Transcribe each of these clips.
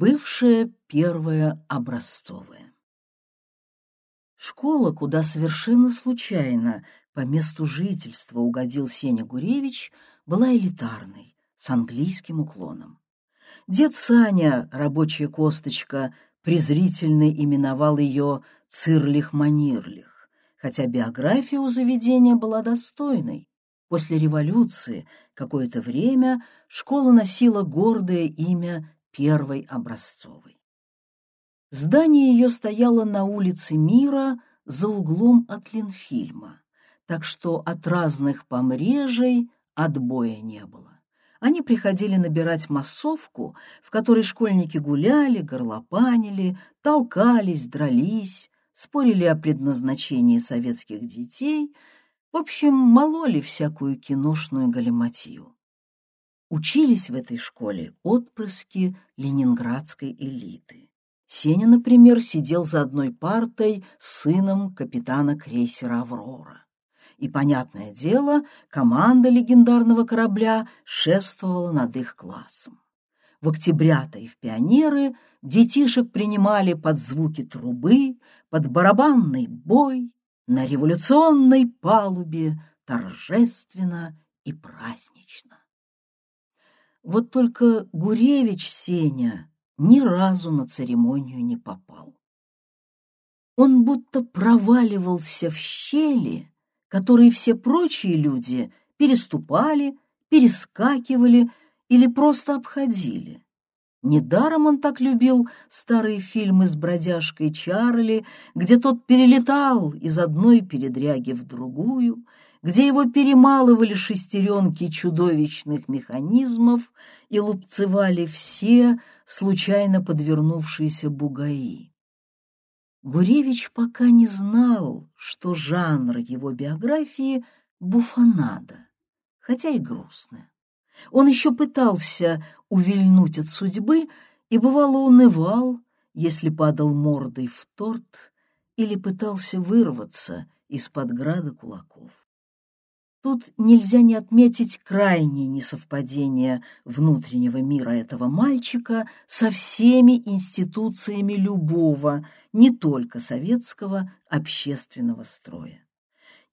Бывшая первая образцовая. Школа, куда совершенно случайно по месту жительства угодил Сеня Гуревич, была элитарной, с английским уклоном. Дед Саня, рабочая косточка, презрительно именовал ее Цирлих-Манирлих, хотя биография у заведения была достойной. После революции какое-то время школа носила гордое имя первой образцовой. Здание ее стояло на улице Мира за углом от Ленфильма, так что от разных помрежей отбоя не было. Они приходили набирать массовку, в которой школьники гуляли, горлопанили, толкались, дрались, спорили о предназначении советских детей, в общем, мололи всякую киношную галиматью. Учились в этой школе отпрыски ленинградской элиты. Сеня, например, сидел за одной партой с сыном капитана крейсера «Аврора». И, понятное дело, команда легендарного корабля шефствовала над их классом. В октябрята и в пионеры детишек принимали под звуки трубы, под барабанный бой, на революционной палубе торжественно и празднично. Вот только Гуревич Сеня ни разу на церемонию не попал. Он будто проваливался в щели, которые все прочие люди переступали, перескакивали или просто обходили. Недаром он так любил старые фильмы с бродяжкой Чарли, где тот перелетал из одной передряги в другую, где его перемалывали шестеренки чудовищных механизмов и лупцевали все случайно подвернувшиеся бугаи. Гуревич пока не знал, что жанр его биографии — буфонада, хотя и грустная. Он еще пытался увильнуть от судьбы и, бывало, унывал, если падал мордой в торт или пытался вырваться из-под града кулаков. Тут нельзя не отметить крайнее несовпадение внутреннего мира этого мальчика со всеми институциями любого, не только советского, общественного строя.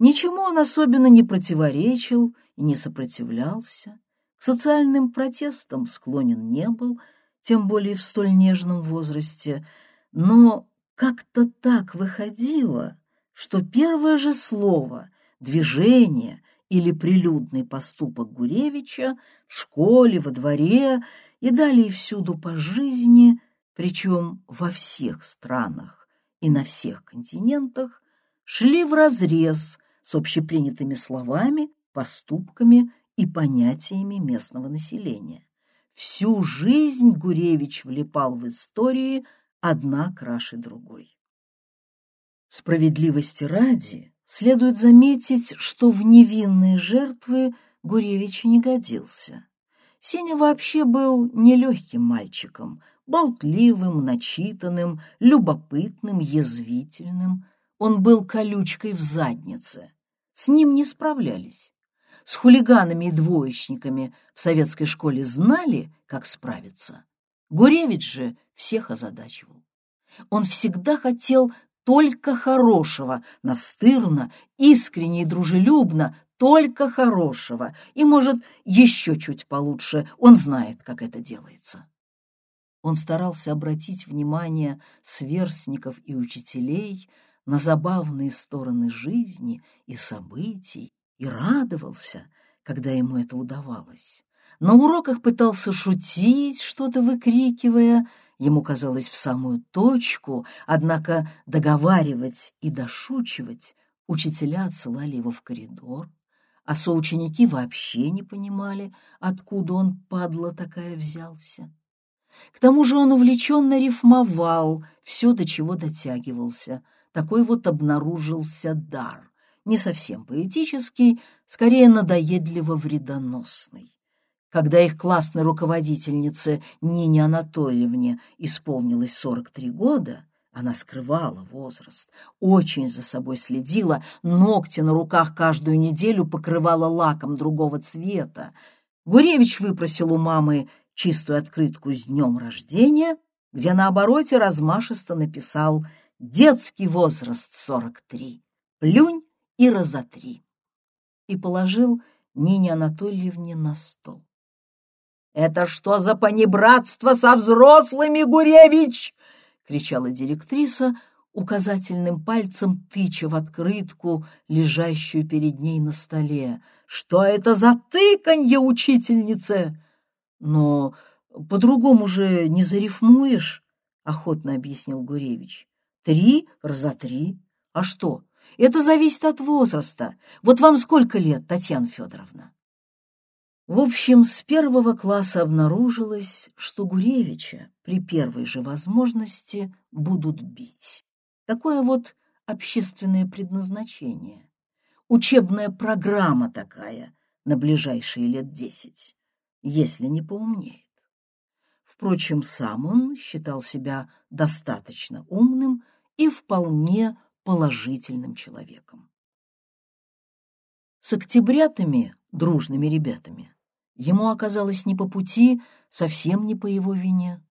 Ничему он особенно не противоречил и не сопротивлялся, к социальным протестам склонен не был, тем более в столь нежном возрасте, но как-то так выходило, что первое же слово, движение — или прилюдный поступок Гуревича в школе, во дворе и далее всюду по жизни, причем во всех странах и на всех континентах, шли вразрез с общепринятыми словами, поступками и понятиями местного населения. Всю жизнь Гуревич влипал в истории одна краше другой. Справедливости ради, Следует заметить, что в невинные жертвы Гуревич не годился. Сеня вообще был нелегким мальчиком, болтливым, начитанным, любопытным, язвительным. Он был колючкой в заднице. С ним не справлялись. С хулиганами и двоечниками в советской школе знали, как справиться. Гуревич же всех озадачивал. Он всегда хотел только хорошего, настырно, искренне и дружелюбно, только хорошего, и, может, еще чуть получше, он знает, как это делается. Он старался обратить внимание сверстников и учителей на забавные стороны жизни и событий и радовался, когда ему это удавалось. На уроках пытался шутить, что-то выкрикивая, ему казалось в самую точку, однако договаривать и дошучивать учителя отсылали его в коридор, а соученики вообще не понимали, откуда он, падла такая, взялся. К тому же он увлеченно рифмовал все, до чего дотягивался. Такой вот обнаружился дар, не совсем поэтический, скорее надоедливо-вредоносный. Когда их классной руководительнице Нине Анатольевне исполнилось 43 года, она скрывала возраст, очень за собой следила, ногти на руках каждую неделю покрывала лаком другого цвета. Гуревич выпросил у мамы чистую открытку с днем рождения, где на обороте размашисто написал «Детский возраст 43. Плюнь и разотри» и положил Нине Анатольевне на стол. «Это что за понебратство со взрослыми, Гуревич?» — кричала директриса, указательным пальцем тыча в открытку, лежащую перед ней на столе. «Что это за тыканье, учительнице?» «Но по-другому же не зарифмуешь», — охотно объяснил Гуревич. «Три раза три. А что? Это зависит от возраста. Вот вам сколько лет, Татьяна Федоровна?» В общем, с первого класса обнаружилось, что Гуревича при первой же возможности будут бить. Такое вот общественное предназначение. Учебная программа такая на ближайшие лет десять, если не поумнеет. Впрочем, сам он считал себя достаточно умным и вполне положительным человеком. С октябрятами, дружными ребятами, ему оказалось не по пути, совсем не по его вине.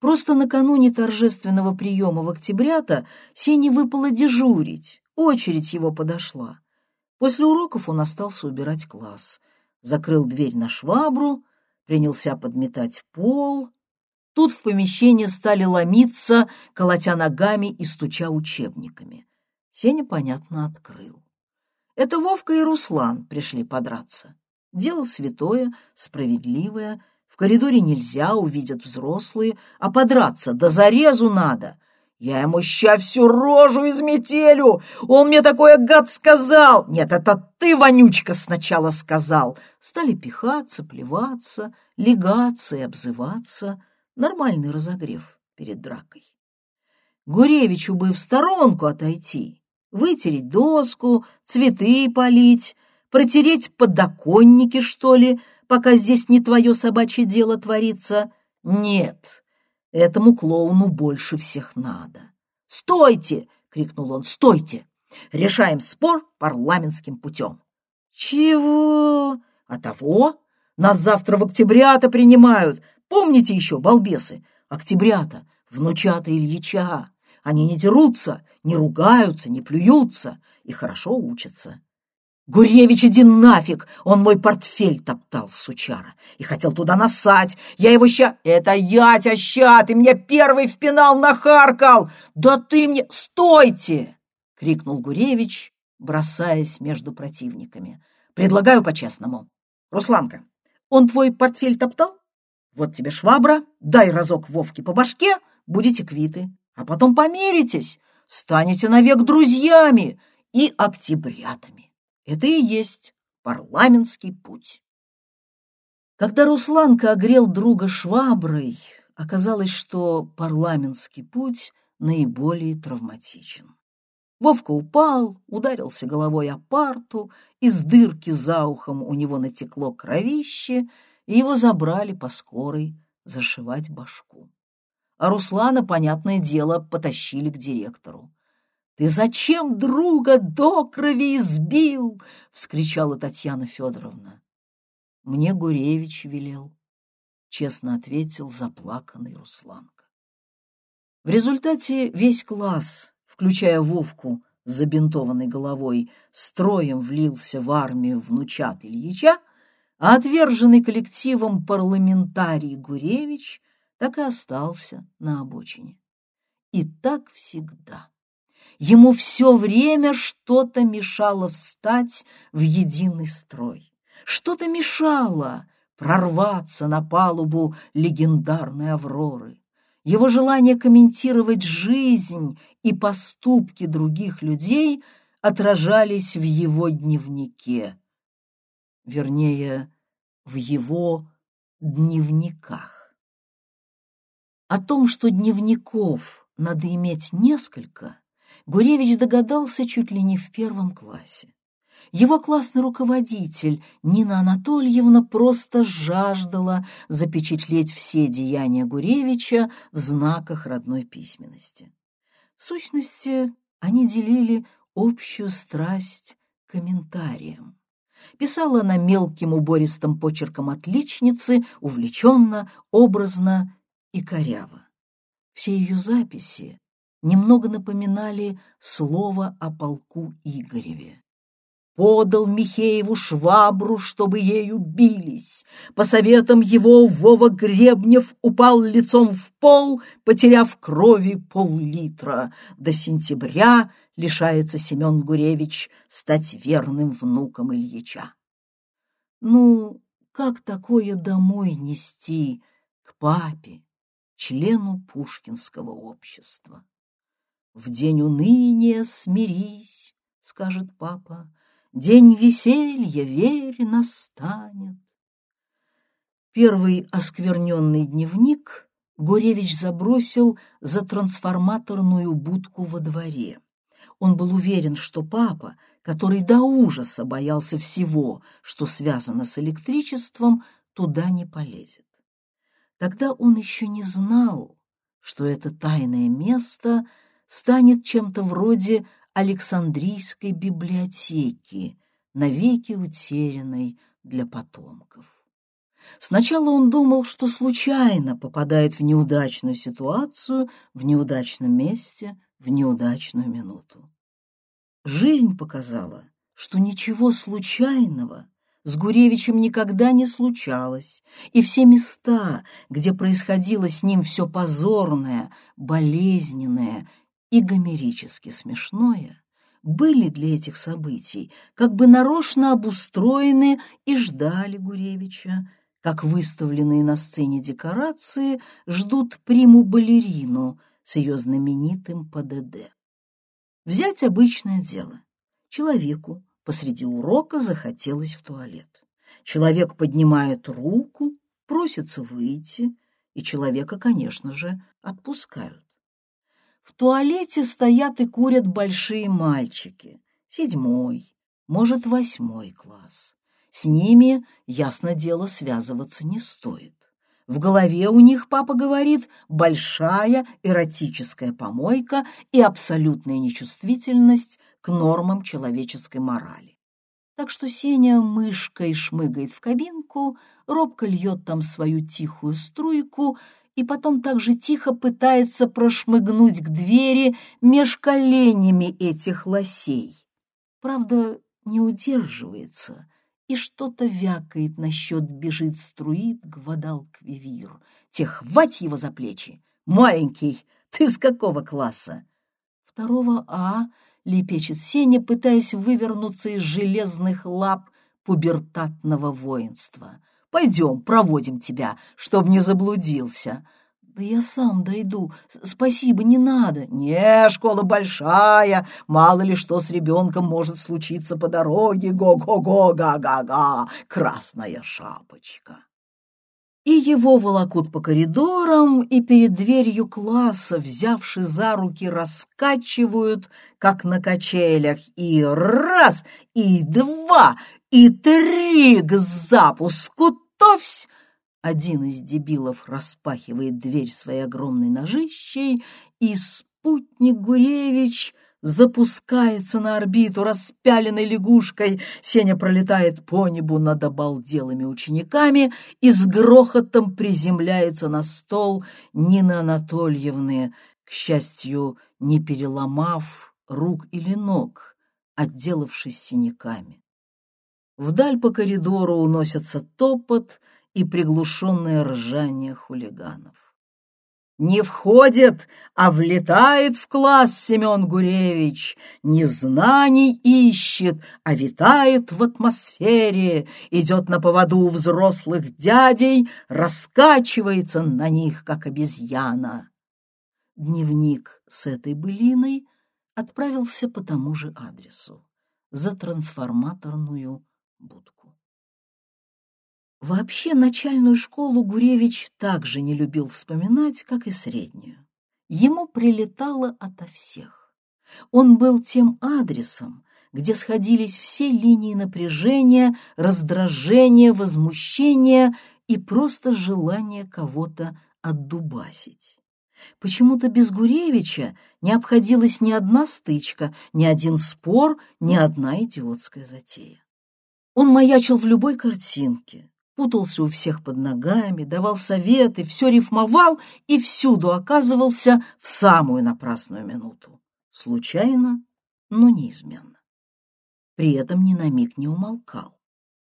Просто накануне торжественного приема в октябрята Сене выпало дежурить, очередь его подошла. После уроков он остался убирать класс, закрыл дверь на швабру, принялся подметать пол. Тут в помещение стали ломиться, колотя ногами и стуча учебниками. Сеня, понятно, открыл. Это Вовка и Руслан пришли подраться. Дело святое, справедливое, коридоре нельзя, увидят взрослые, а подраться до зарезу надо. Я ему ща всю рожу изметелю, он мне такое гад сказал. Нет, это ты, вонючка, сначала сказал. Стали пихаться, плеваться, легаться и обзываться. Нормальный разогрев перед дракой. Гуревичу бы в сторонку отойти, вытереть доску, цветы полить, протереть подоконники, что ли, пока здесь не твое собачье дело творится. Нет, этому клоуну больше всех надо. «Стойте!» — крикнул он. «Стойте! Решаем спор парламентским путем». «Чего?» «А того? Нас завтра в октябрята принимают. Помните еще, балбесы? Октябрята, внучата Ильича. Они не дерутся, не ругаются, не плюются и хорошо учатся. «Гуревич, иди нафиг! Он мой портфель топтал, сучара, и хотел туда насать. Я его ща... Это я тебя ща! Ты мне первый в пенал нахаркал! Да ты мне... Стойте!» — крикнул Гуревич, бросаясь между противниками. «Предлагаю по-честному. Русланка, он твой портфель топтал? Вот тебе швабра, дай разок Вовке по башке, будете квиты, а потом помиритесь, станете навек друзьями и октябрятами». Это и есть парламентский путь. Когда Русланка огрел друга шваброй, оказалось, что парламентский путь наиболее травматичен. Вовка упал, ударился головой о парту, из дырки за ухом у него натекло кровище, и его забрали по скорой зашивать башку. А Руслана, понятное дело, потащили к директору. «Ты зачем друга до крови избил?» — вскричала Татьяна Федоровна. «Мне Гуревич велел», — честно ответил заплаканный Русланка. В результате весь класс, включая Вовку с забинтованной головой, строем влился в армию внучат Ильича, а отверженный коллективом парламентарий Гуревич так и остался на обочине. И так всегда. Ему все время что-то мешало встать в единый строй. Что-то мешало прорваться на палубу легендарной «Авроры». Его желание комментировать жизнь и поступки других людей отражались в его дневнике. Вернее, в его дневниках. О том, что дневников надо иметь несколько, Гуревич догадался чуть ли не в первом классе. Его классный руководитель Нина Анатольевна просто жаждала запечатлеть все деяния Гуревича в знаках родной письменности. В сущности, они делили общую страсть комментариям. Писала она мелким убористым почерком отличницы, увлеченно, образно и коряво. Все ее записи немного напоминали слово о полку Игореве. Подал Михееву швабру, чтобы ею бились. По советам его Вова Гребнев упал лицом в пол, потеряв крови пол-литра. До сентября лишается Семен Гуревич стать верным внуком Ильича. Ну, как такое домой нести к папе, члену Пушкинского общества? В день уныния смирись, скажет папа, День веселья, верь, настанет. Первый оскверненный дневник Гуревич забросил за трансформаторную будку во дворе. Он был уверен, что папа, который до ужаса боялся всего, что связано с электричеством, туда не полезет. Тогда он еще не знал, что это тайное место станет чем-то вроде Александрийской библиотеки, навеки утерянной для потомков. Сначала он думал, что случайно попадает в неудачную ситуацию, в неудачном месте, в неудачную минуту. Жизнь показала, что ничего случайного с Гуревичем никогда не случалось, и все места, где происходило с ним все позорное, болезненное и гомерически смешное были для этих событий как бы нарочно обустроены и ждали Гуревича, как выставленные на сцене декорации ждут приму-балерину с ее знаменитым ПДД. Взять обычное дело. Человеку посреди урока захотелось в туалет. Человек поднимает руку, просится выйти, и человека, конечно же, отпускают. В туалете стоят и курят большие мальчики, седьмой, может, восьмой класс. С ними, ясно дело, связываться не стоит. В голове у них, папа говорит, большая эротическая помойка и абсолютная нечувствительность к нормам человеческой морали. Так что Сеня мышкой шмыгает в кабинку, робко льет там свою тихую струйку и потом так же тихо пытается прошмыгнуть к двери меж коленями этих лосей. Правда, не удерживается и что-то вякает насчет бежит струит гвадалквивир. Те хвать его за плечи. Маленький, ты с какого класса? Второго А, лепечет Сеня, пытаясь вывернуться из железных лап пубертатного воинства. Пойдем, проводим тебя, чтоб не заблудился. Да я сам дойду. Спасибо, не надо. Не, школа большая. Мало ли что с ребенком может случиться по дороге. Го-го-го, га-га-га. Красная шапочка. И его волокут по коридорам, и перед дверью класса, взявши за руки, раскачивают, как на качелях, и раз, и два, и три к запуску товсь! Один из дебилов распахивает дверь своей огромной ножищей, и спутник Гуревич запускается на орбиту распяленной лягушкой. Сеня пролетает по небу над обалделыми учениками и с грохотом приземляется на стол Нины Анатольевны, к счастью, не переломав рук или ног, отделавшись синяками. Вдаль по коридору уносятся топот и приглушенное ржание хулиганов. Не входит, а влетает в класс Семен Гуревич, не знаний ищет, а витает в атмосфере, идет на поводу взрослых дядей, раскачивается на них, как обезьяна. Дневник с этой былиной отправился по тому же адресу, за трансформаторную будку. Вообще начальную школу Гуревич также не любил вспоминать, как и среднюю. Ему прилетало ото всех. Он был тем адресом, где сходились все линии напряжения, раздражения, возмущения и просто желание кого-то отдубасить. Почему-то без Гуревича не обходилась ни одна стычка, ни один спор, ни одна идиотская затея. Он маячил в любой картинке, путался у всех под ногами, давал советы, все рифмовал и всюду оказывался в самую напрасную минуту. Случайно, но неизменно. При этом ни на миг не умолкал,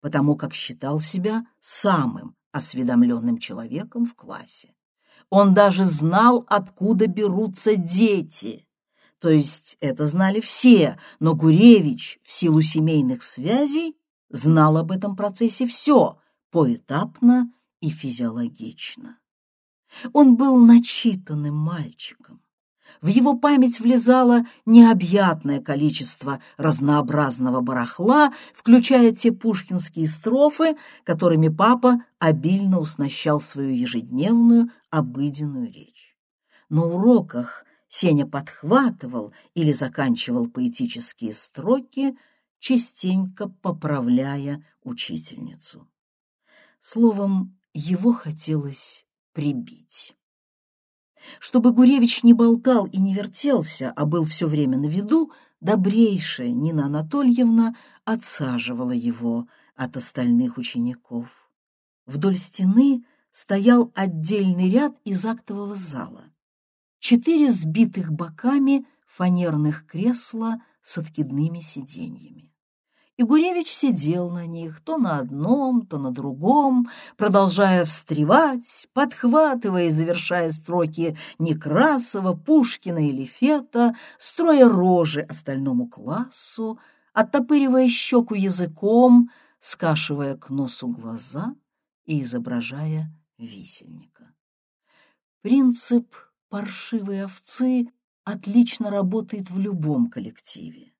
потому как считал себя самым осведомленным человеком в классе. Он даже знал, откуда берутся дети. То есть это знали все, но Гуревич в силу семейных связей знал об этом процессе все, поэтапно и физиологично. Он был начитанным мальчиком. В его память влезало необъятное количество разнообразного барахла, включая те пушкинские строфы, которыми папа обильно уснащал свою ежедневную обыденную речь. На уроках Сеня подхватывал или заканчивал поэтические строки, частенько поправляя учительницу. Словом, его хотелось прибить. Чтобы Гуревич не болтал и не вертелся, а был все время на виду, добрейшая Нина Анатольевна отсаживала его от остальных учеников. Вдоль стены стоял отдельный ряд из актового зала. Четыре сбитых боками фанерных кресла с откидными сиденьями. И Гуревич сидел на них то на одном, то на другом, продолжая встревать, подхватывая и завершая строки Некрасова, Пушкина или Фета, строя рожи остальному классу, оттопыривая щеку языком, скашивая к носу глаза и изображая висельника. Принцип паршивой овцы отлично работает в любом коллективе.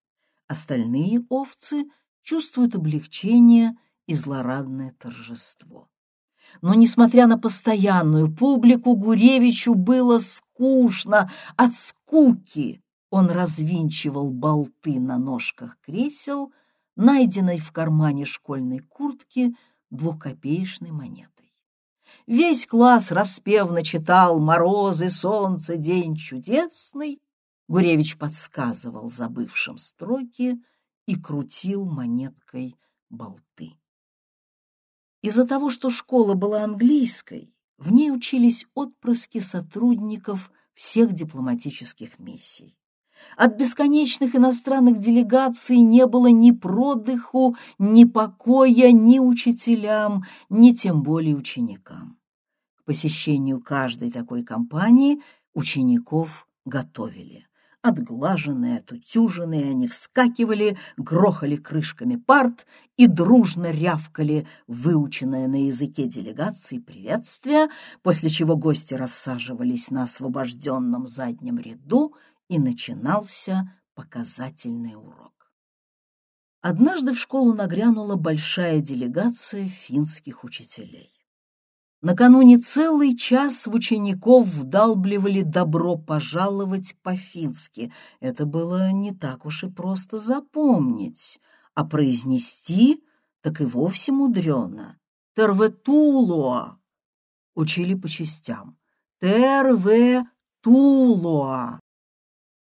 Остальные овцы чувствуют облегчение и злорадное торжество. Но, несмотря на постоянную публику, Гуревичу было скучно от скуки. Он развинчивал болты на ножках кресел, найденной в кармане школьной куртки двухкопеечной монетой. Весь класс распевно читал «Морозы, солнце, день чудесный». Гуревич подсказывал забывшим строки — и крутил монеткой болты. Из-за того, что школа была английской, в ней учились отпрыски сотрудников всех дипломатических миссий. От бесконечных иностранных делегаций не было ни продыху, ни покоя ни учителям, ни тем более ученикам. К посещению каждой такой компании учеников готовили. Отглаженные, отутюженные, они вскакивали, грохали крышками парт и дружно рявкали выученное на языке делегации приветствие, после чего гости рассаживались на освобожденном заднем ряду, и начинался показательный урок. Однажды в школу нагрянула большая делегация финских учителей. Накануне целый час в учеников вдалбливали добро пожаловать по-фински. Это было не так уж и просто запомнить, а произнести так и вовсе мудрено. «Терветулуа» учили по частям. «Терветулуа».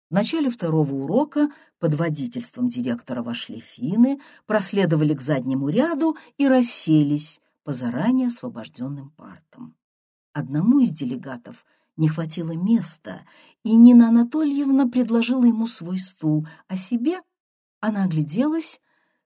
В начале второго урока под водительством директора вошли финны, проследовали к заднему ряду и расселись, по заранее освобожденным партам. Одному из делегатов не хватило места, и Нина Анатольевна предложила ему свой стул, а себе она огляделась,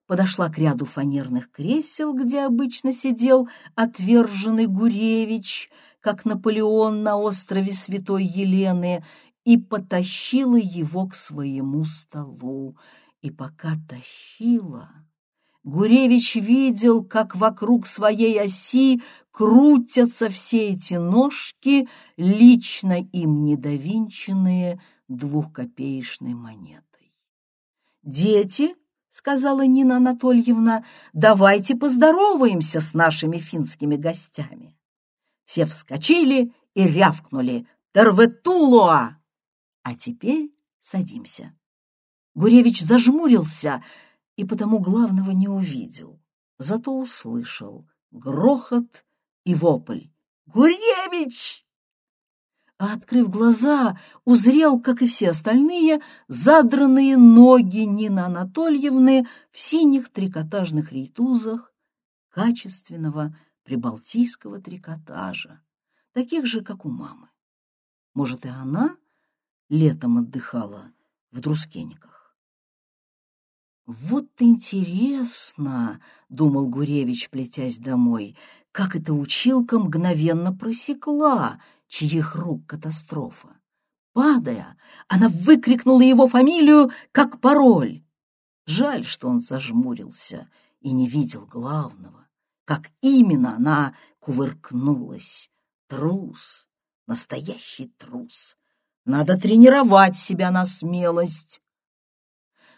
подошла к ряду фанерных кресел, где обычно сидел отверженный Гуревич, как Наполеон на острове Святой Елены, и потащила его к своему столу. И пока тащила, Гуревич видел, как вокруг своей оси крутятся все эти ножки, лично им недовинченные двухкопеечной монетой. «Дети», — сказала Нина Анатольевна, — «давайте поздороваемся с нашими финскими гостями». Все вскочили и рявкнули «Терветулуа!» «А теперь садимся». Гуревич зажмурился — и потому главного не увидел, зато услышал грохот и вопль «Гуревич!». А, открыв глаза, узрел, как и все остальные, задранные ноги Нины Анатольевны в синих трикотажных рейтузах качественного прибалтийского трикотажа, таких же, как у мамы. Может, и она летом отдыхала в Друскениках. «Вот интересно», — думал Гуревич, плетясь домой, — «как эта училка мгновенно просекла, чьих рук катастрофа. Падая, она выкрикнула его фамилию как пароль. Жаль, что он зажмурился и не видел главного, как именно она кувыркнулась. Трус, настоящий трус. Надо тренировать себя на смелость.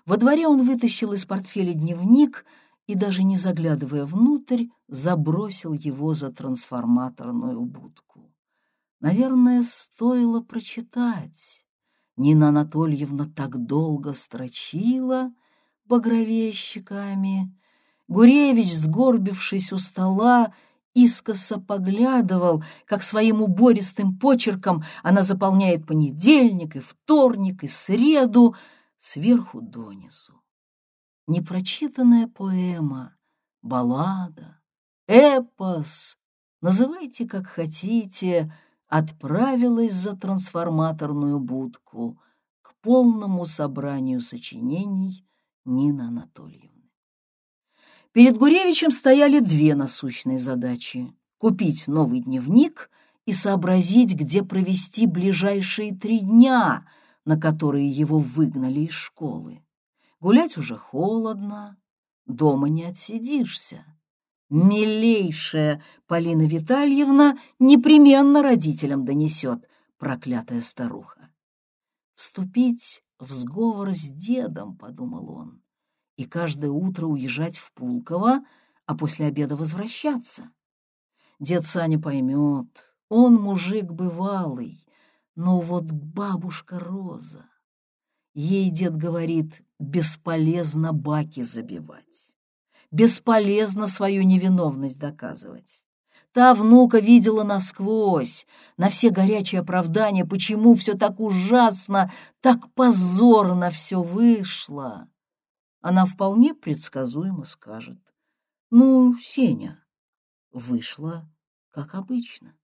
Во дворе он вытащил из портфеля дневник и, даже не заглядывая внутрь, забросил его за трансформаторную будку. Наверное, стоило прочитать. Нина Анатольевна так долго строчила, багровее щеками. Гуревич, сгорбившись у стола, искоса поглядывал, как своим убористым почерком она заполняет понедельник и вторник и среду сверху донизу. Непрочитанная поэма, баллада, эпос, называйте как хотите, отправилась за трансформаторную будку к полному собранию сочинений Нины Анатольевны. Перед Гуревичем стояли две насущные задачи — купить новый дневник и сообразить, где провести ближайшие три дня, на которые его выгнали из школы. Гулять уже холодно, дома не отсидишься. Милейшая Полина Витальевна непременно родителям донесет, проклятая старуха. Вступить в сговор с дедом, — подумал он, — и каждое утро уезжать в Пулково, а после обеда возвращаться. Дед Саня поймет, он мужик бывалый, но вот бабушка Роза. Ей дед говорит, бесполезно баки забивать, бесполезно свою невиновность доказывать. Та внука видела насквозь, на все горячие оправдания, почему все так ужасно, так позорно все вышло. Она вполне предсказуемо скажет. Ну, Сеня, вышло как обычно.